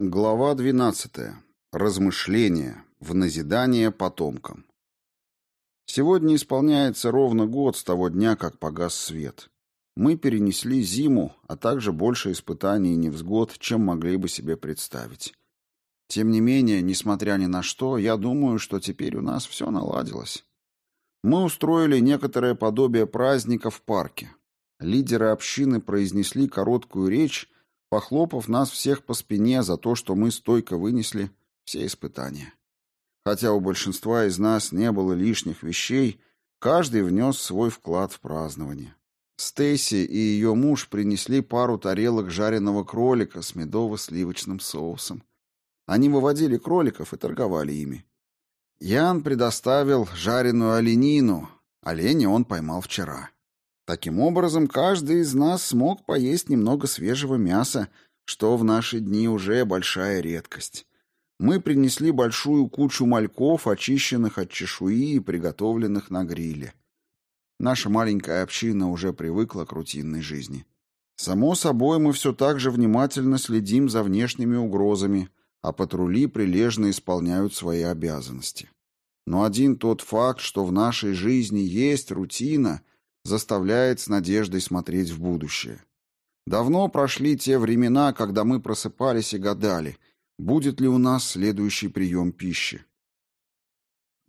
Глава 12. Размышления. В назидание потомкам. Сегодня исполняется ровно год с того дня, как погас свет. Мы перенесли зиму, а также больше испытаний и невзгод, чем могли бы себе представить. Тем не менее, несмотря ни на что, я думаю, что теперь у нас все наладилось. Мы устроили некоторое подобие праздника в парке. Лидеры общины произнесли короткую речь, похлопав нас всех по спине за то, что мы стойко вынесли все испытания. Хотя у большинства из нас не было лишних вещей, каждый внес свой вклад в празднование. Стейси и ее муж принесли пару тарелок жареного кролика с медово-сливочным соусом. Они выводили кроликов и торговали ими. Ян предоставил жареную оленину. Оленя он поймал вчера. Таким образом, каждый из нас смог поесть немного свежего мяса, что в наши дни уже большая редкость. Мы принесли большую кучу мальков, очищенных от чешуи и приготовленных на гриле. Наша маленькая община уже привыкла к рутинной жизни. Само собой, мы все так же внимательно следим за внешними угрозами, а патрули прилежно исполняют свои обязанности. Но один тот факт, что в нашей жизни есть рутина – заставляет с надеждой смотреть в будущее. Давно прошли те времена, когда мы просыпались и гадали, будет ли у нас следующий прием пищи.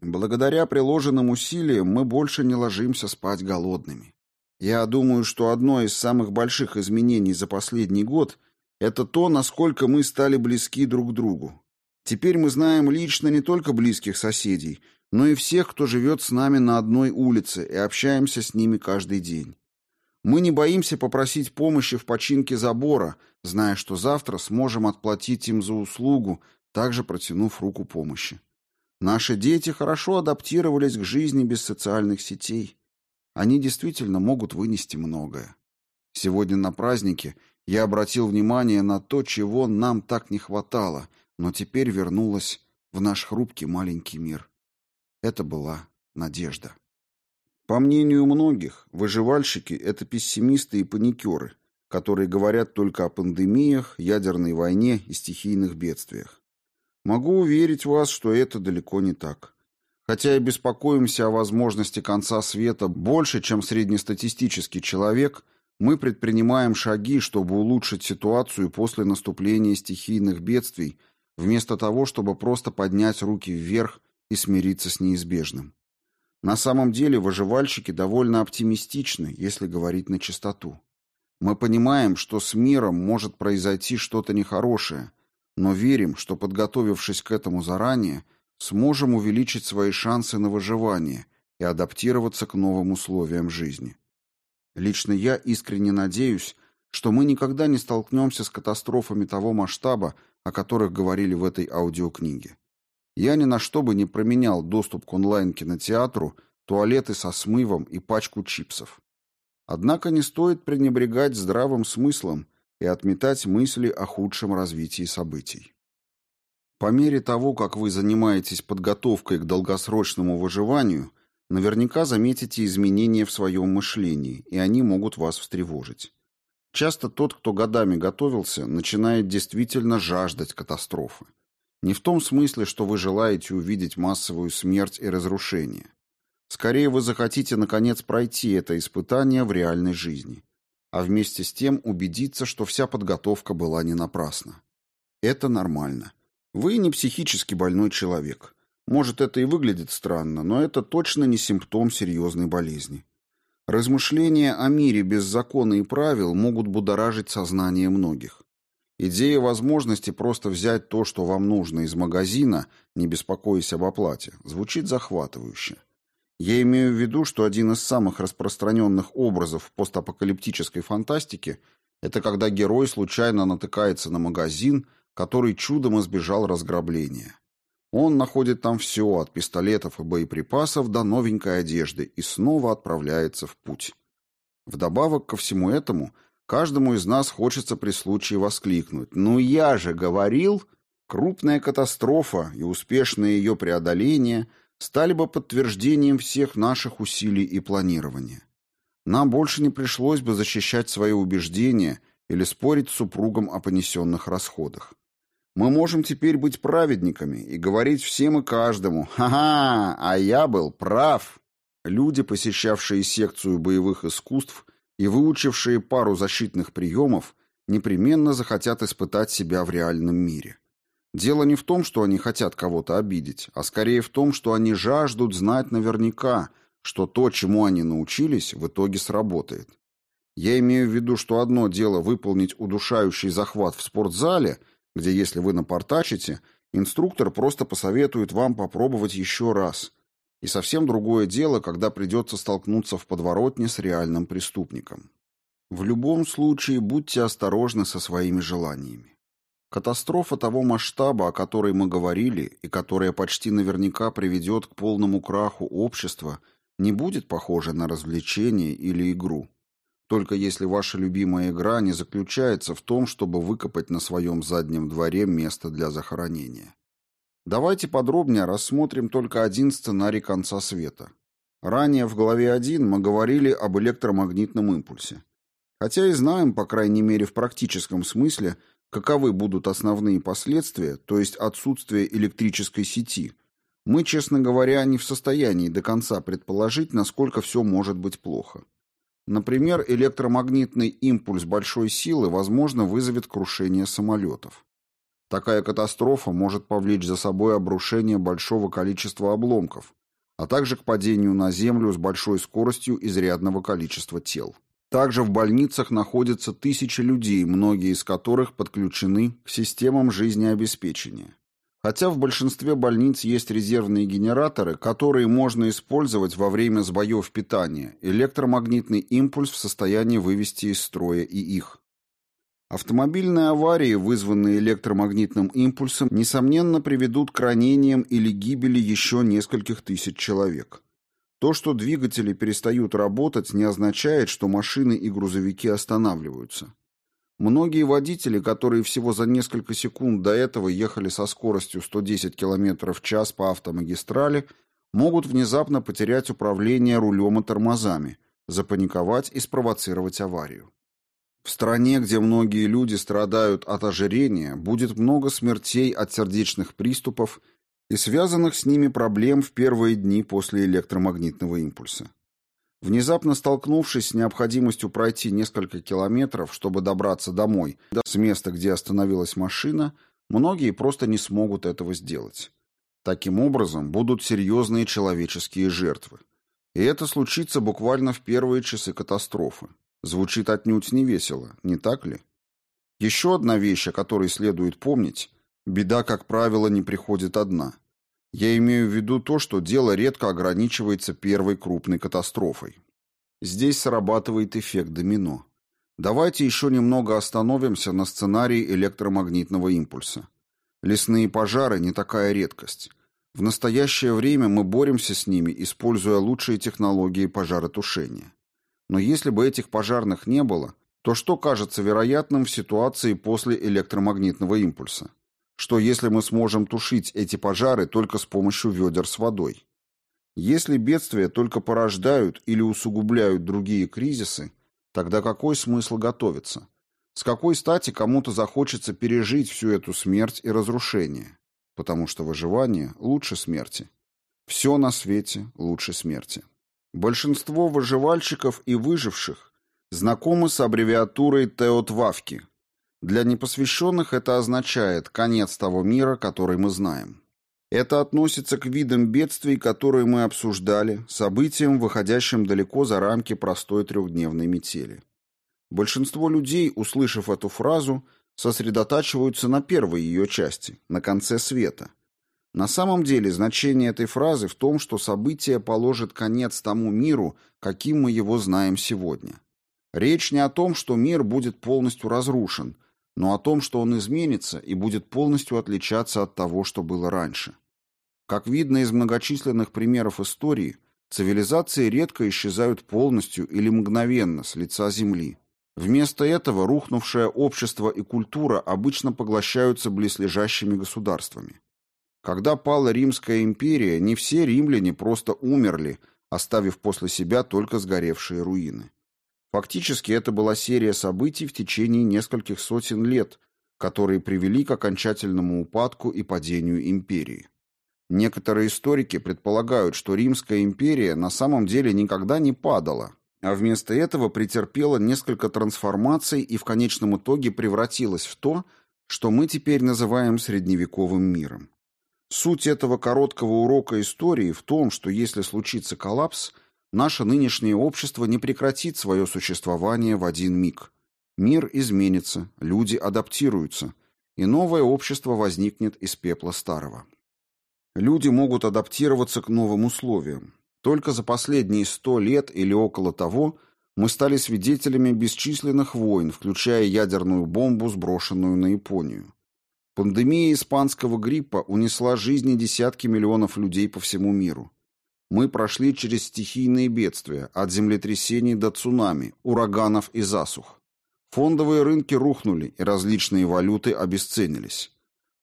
Благодаря приложенным усилиям мы больше не ложимся спать голодными. Я думаю, что одно из самых больших изменений за последний год – это то, насколько мы стали близки друг к другу. Теперь мы знаем лично не только близких соседей, но и всех, кто живет с нами на одной улице и общаемся с ними каждый день. Мы не боимся попросить помощи в починке забора, зная, что завтра сможем отплатить им за услугу, также протянув руку помощи. Наши дети хорошо адаптировались к жизни без социальных сетей. Они действительно могут вынести многое. Сегодня на празднике я обратил внимание на то, чего нам так не хватало, но теперь вернулось в наш хрупкий маленький мир. Это была надежда. По мнению многих, выживальщики – это пессимисты и паникеры, которые говорят только о пандемиях, ядерной войне и стихийных бедствиях. Могу уверить вас, что это далеко не так. Хотя и беспокоимся о возможности конца света больше, чем среднестатистический человек, мы предпринимаем шаги, чтобы улучшить ситуацию после наступления стихийных бедствий, вместо того, чтобы просто поднять руки вверх и смириться с неизбежным. На самом деле выживальщики довольно оптимистичны, если говорить на чистоту. Мы понимаем, что с миром может произойти что-то нехорошее, но верим, что, подготовившись к этому заранее, сможем увеличить свои шансы на выживание и адаптироваться к новым условиям жизни. Лично я искренне надеюсь, что мы никогда не столкнемся с катастрофами того масштаба, о которых говорили в этой аудиокниге. Я ни на что бы не променял доступ к онлайн-кинотеатру, туалеты со смывом и пачку чипсов. Однако не стоит пренебрегать здравым смыслом и отметать мысли о худшем развитии событий. По мере того, как вы занимаетесь подготовкой к долгосрочному выживанию, наверняка заметите изменения в своем мышлении, и они могут вас встревожить. Часто тот, кто годами готовился, начинает действительно жаждать катастрофы. Не в том смысле, что вы желаете увидеть массовую смерть и разрушение. Скорее вы захотите наконец пройти это испытание в реальной жизни, а вместе с тем убедиться, что вся подготовка была не напрасна. Это нормально. Вы не психически больной человек. Может, это и выглядит странно, но это точно не симптом серьезной болезни. Размышления о мире без закона и правил могут будоражить сознание многих. Идея возможности просто взять то, что вам нужно из магазина, не беспокоясь об оплате, звучит захватывающе. Я имею в виду, что один из самых распространенных образов в постапокалиптической фантастике – это когда герой случайно натыкается на магазин, который чудом избежал разграбления. Он находит там все, от пистолетов и боеприпасов до новенькой одежды, и снова отправляется в путь. Вдобавок ко всему этому – Каждому из нас хочется при случае воскликнуть «Ну я же говорил!» Крупная катастрофа и успешное ее преодоление стали бы подтверждением всех наших усилий и планирования. Нам больше не пришлось бы защищать свои убеждения или спорить с супругом о понесенных расходах. Мы можем теперь быть праведниками и говорить всем и каждому «Ха-ха, а я был прав». Люди, посещавшие секцию боевых искусств и выучившие пару защитных приемов, непременно захотят испытать себя в реальном мире. Дело не в том, что они хотят кого-то обидеть, а скорее в том, что они жаждут знать наверняка, что то, чему они научились, в итоге сработает. Я имею в виду, что одно дело выполнить удушающий захват в спортзале, где, если вы напортачите, инструктор просто посоветует вам попробовать еще раз. И совсем другое дело, когда придется столкнуться в подворотне с реальным преступником. В любом случае, будьте осторожны со своими желаниями. Катастрофа того масштаба, о которой мы говорили, и которая почти наверняка приведет к полному краху общества, не будет похожа на развлечение или игру. Только если ваша любимая игра не заключается в том, чтобы выкопать на своем заднем дворе место для захоронения. Давайте подробнее рассмотрим только один сценарий конца света. Ранее в главе 1 мы говорили об электромагнитном импульсе. Хотя и знаем, по крайней мере в практическом смысле, каковы будут основные последствия, то есть отсутствие электрической сети, мы, честно говоря, не в состоянии до конца предположить, насколько все может быть плохо. Например, электромагнитный импульс большой силы, возможно, вызовет крушение самолетов. Такая катастрофа может повлечь за собой обрушение большого количества обломков, а также к падению на Землю с большой скоростью изрядного количества тел. Также в больницах находятся тысячи людей, многие из которых подключены к системам жизнеобеспечения. Хотя в большинстве больниц есть резервные генераторы, которые можно использовать во время сбоев питания, электромагнитный импульс в состоянии вывести из строя и их. Автомобильные аварии, вызванные электромагнитным импульсом, несомненно приведут к ранениям или гибели еще нескольких тысяч человек. То, что двигатели перестают работать, не означает, что машины и грузовики останавливаются. Многие водители, которые всего за несколько секунд до этого ехали со скоростью 110 км в час по автомагистрали, могут внезапно потерять управление рулем и тормозами, запаниковать и спровоцировать аварию. В стране, где многие люди страдают от ожирения, будет много смертей от сердечных приступов и связанных с ними проблем в первые дни после электромагнитного импульса. Внезапно столкнувшись с необходимостью пройти несколько километров, чтобы добраться домой, с места, где остановилась машина, многие просто не смогут этого сделать. Таким образом, будут серьезные человеческие жертвы. И это случится буквально в первые часы катастрофы. Звучит отнюдь не весело, не так ли? Еще одна вещь, о которой следует помнить, Беда, как правило, не приходит одна. Я имею в виду то, что дело редко ограничивается первой крупной катастрофой. Здесь срабатывает эффект домино. Давайте еще немного остановимся на сценарии электромагнитного импульса. Лесные пожары не такая редкость. В настоящее время мы боремся с ними, используя лучшие технологии пожаротушения. Но если бы этих пожарных не было, то что кажется вероятным в ситуации после электромагнитного импульса? что если мы сможем тушить эти пожары только с помощью ведер с водой. Если бедствия только порождают или усугубляют другие кризисы, тогда какой смысл готовиться? С какой стати кому-то захочется пережить всю эту смерть и разрушение? Потому что выживание лучше смерти. Все на свете лучше смерти. Большинство выживальщиков и выживших знакомы с аббревиатурой ТЭОТВАВКИ для непосвященных это означает конец того мира, который мы знаем. Это относится к видам бедствий, которые мы обсуждали, событиям, выходящим далеко за рамки простой трехдневной метели. Большинство людей, услышав эту фразу, сосредотачиваются на первой ее части, на конце света. На самом деле значение этой фразы в том, что событие положит конец тому миру, каким мы его знаем сегодня. Речь не о том, что мир будет полностью разрушен – но о том, что он изменится и будет полностью отличаться от того, что было раньше. Как видно из многочисленных примеров истории, цивилизации редко исчезают полностью или мгновенно с лица Земли. Вместо этого рухнувшее общество и культура обычно поглощаются близлежащими государствами. Когда пала Римская империя, не все римляне просто умерли, оставив после себя только сгоревшие руины. Фактически это была серия событий в течение нескольких сотен лет, которые привели к окончательному упадку и падению империи. Некоторые историки предполагают, что Римская империя на самом деле никогда не падала, а вместо этого претерпела несколько трансформаций и в конечном итоге превратилась в то, что мы теперь называем средневековым миром. Суть этого короткого урока истории в том, что если случится коллапс, наше нынешнее общество не прекратит свое существование в один миг. Мир изменится, люди адаптируются, и новое общество возникнет из пепла старого. Люди могут адаптироваться к новым условиям. Только за последние сто лет или около того мы стали свидетелями бесчисленных войн, включая ядерную бомбу, сброшенную на Японию. Пандемия испанского гриппа унесла жизни десятки миллионов людей по всему миру. Мы прошли через стихийные бедствия, от землетрясений до цунами, ураганов и засух. Фондовые рынки рухнули, и различные валюты обесценились.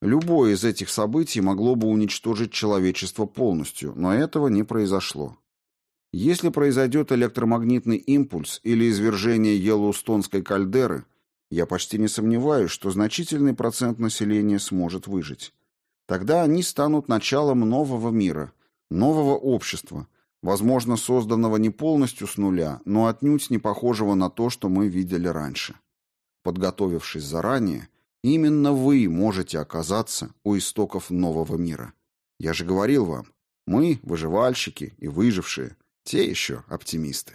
Любое из этих событий могло бы уничтожить человечество полностью, но этого не произошло. Если произойдет электромагнитный импульс или извержение Йеллоустонской кальдеры, я почти не сомневаюсь, что значительный процент населения сможет выжить. Тогда они станут началом нового мира, нового общества, возможно, созданного не полностью с нуля, но отнюдь не похожего на то, что мы видели раньше. Подготовившись заранее, Именно вы можете оказаться у истоков нового мира. Я же говорил вам, мы, выживальщики и выжившие, те еще оптимисты.